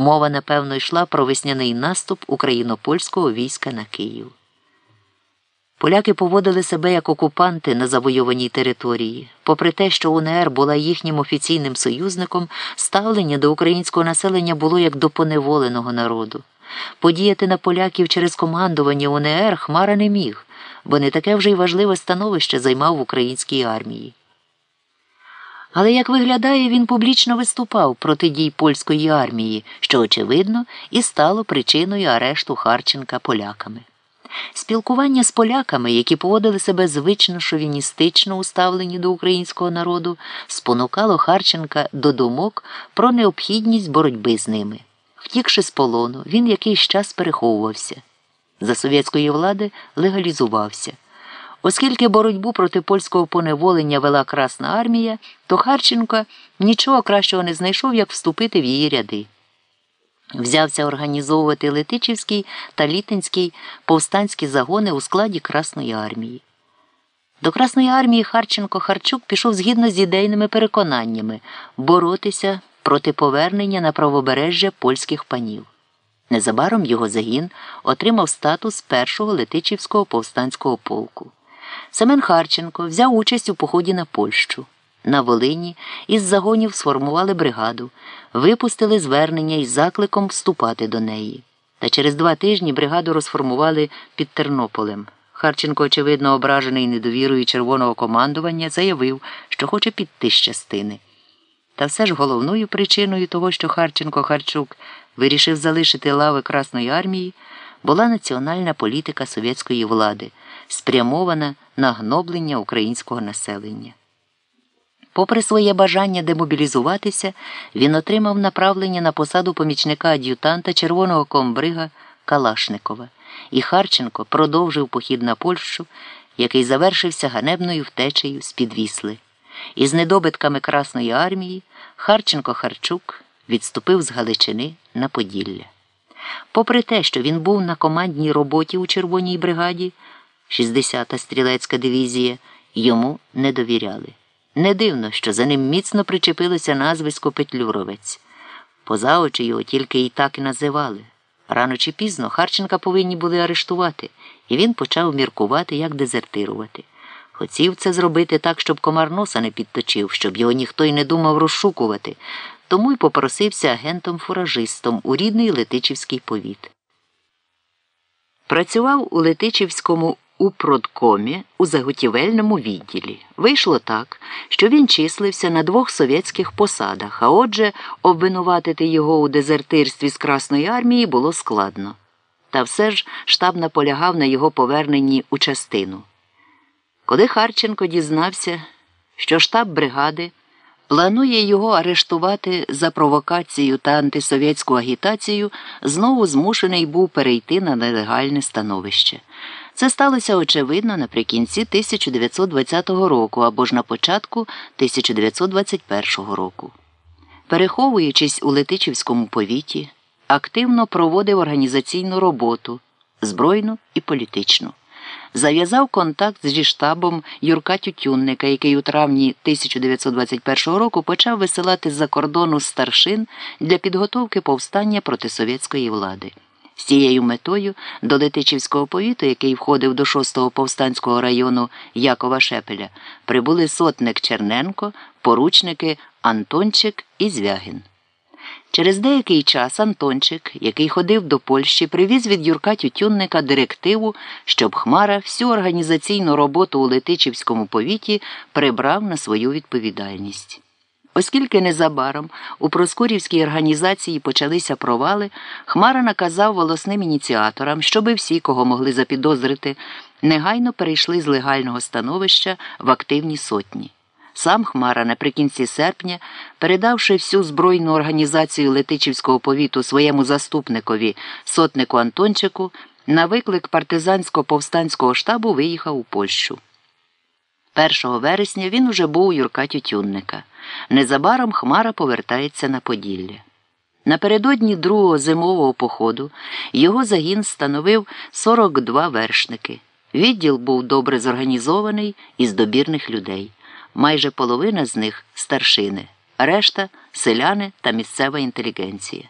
Мова, напевно, йшла про весняний наступ україно-польського війська на Київ. Поляки поводили себе як окупанти на завойованій території. Попри те, що УНР була їхнім офіційним союзником, ставлення до українського населення було як до поневоленого народу. Подіяти на поляків через командування УНР Хмара не міг, бо не таке вже й важливе становище займав в українській армії. Але, як виглядає, він публічно виступав проти дій польської армії, що, очевидно, і стало причиною арешту Харченка поляками. Спілкування з поляками, які поводили себе звично шовіністично у ставленні до українського народу, спонукало Харченка до думок про необхідність боротьби з ними. Втікши з полону, він якийсь час переховувався. За совєтської влади легалізувався. Оскільки боротьбу проти польського поневолення вела Красна армія, то Харченко нічого кращого не знайшов, як вступити в її ряди. Взявся організовувати Летичівський та Літинський повстанські загони у складі Красної армії. До Красної армії Харченко Харчук пішов згідно з ідейними переконаннями боротися проти повернення на правобережжя польських панів. Незабаром його загін отримав статус першого Летичівського повстанського полку. Семен Харченко взяв участь у поході на Польщу. На Волині із загонів сформували бригаду, випустили звернення із закликом вступати до неї. Та через два тижні бригаду розформували під Тернополем. Харченко, очевидно, ображений недовірою червоного командування, заявив, що хоче піти з частини. Та все ж головною причиною того, що Харченко Харчук вирішив залишити лави Красної армії, була національна політика совєтської влади, спрямована на гноблення українського населення. Попри своє бажання демобілізуватися, він отримав направлення на посаду помічника ад'ютанта червоного комбрига Калашникова, і Харченко продовжив похід на Польщу, який завершився ганебною втечею з під Вісли. Із недобитками Красної армії Харченко Харчук відступив з Галичини на Поділля. Попри те, що він був на командній роботі у Червоній бригаді, 60-та стрілецька дивізія, йому не довіряли. Не дивно, що за ним міцно причепилося назвисько Петлюровець. Поза очі його тільки і так і називали. Рано чи пізно Харченка повинні були арештувати, і він почав міркувати, як дезертирувати. Хотів це зробити так, щоб комар носа не підточив, щоб його ніхто й не думав розшукувати, тому й попросився агентом-фуражистом у рідний Летичівський повіт. Працював у Летичівському у продкомі у заготівельному відділі. Вийшло так, що він числився на двох совєтських посадах, а отже, обвинуватити його у дезертирстві з Красної армії було складно. Та все ж штаб наполягав на його поверненні у частину. Коли Харченко дізнався, що штаб бригади планує його арештувати за провокацію та антисовєтську агітацію, знову змушений був перейти на нелегальне становище. Це сталося очевидно наприкінці 1920 року або ж на початку 1921 року. Переховуючись у Летичівському повіті, активно проводив організаційну роботу збройну і політичну. Зав'язав контакт зі штабом Юрка Тютюнника, який у травні 1921 року почав висилати з-за кордону старшин для підготовки повстання проти совєтської влади. З цією метою до Летичівського повіту, який входив до 6-го повстанського району Якова Шепеля, прибули сотник Черненко, поручники Антончик і Звягін. Через деякий час Антончик, який ходив до Польщі, привіз від Юрка Тютюнника директиву, щоб Хмара всю організаційну роботу у Летичівському повіті прибрав на свою відповідальність. Оскільки незабаром у Проскурівській організації почалися провали, Хмара наказав волосним ініціаторам, щоби всі, кого могли запідозрити, негайно перейшли з легального становища в активні сотні. Сам Хмара наприкінці серпня, передавши всю збройну організацію Летичівського повіту своєму заступникові, сотнику Антончику, на виклик партизансько повстанського штабу виїхав у Польщу. 1 вересня він уже був у Юрка Тютюнника. Незабаром Хмара повертається на Поділля. Напередодні другого зимового походу його загін становив 42 вершники. Відділ був добре зорганізований із добірних людей. Майже половина з них старшини, решта селяни та місцева інтелігенція.